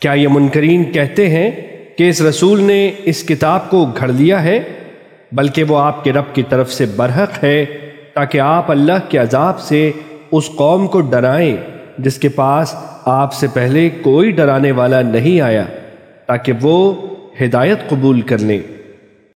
کیا یہ منکرین کہتے ہیں کہ اس رسول نے اس کتاب کو گھڑ لیا ہے؟ بلکہ وہ آپ کے رب کی طرف سے برحق ہے تاکہ آپ اللہ کے عذاب سے اس قوم کو ڈرائیں، جس کے پاس آپ سے پہلے کوئی ڈرانے والا نہیں آیا، تاکہ وہ ہدایت قبول کر لیں۔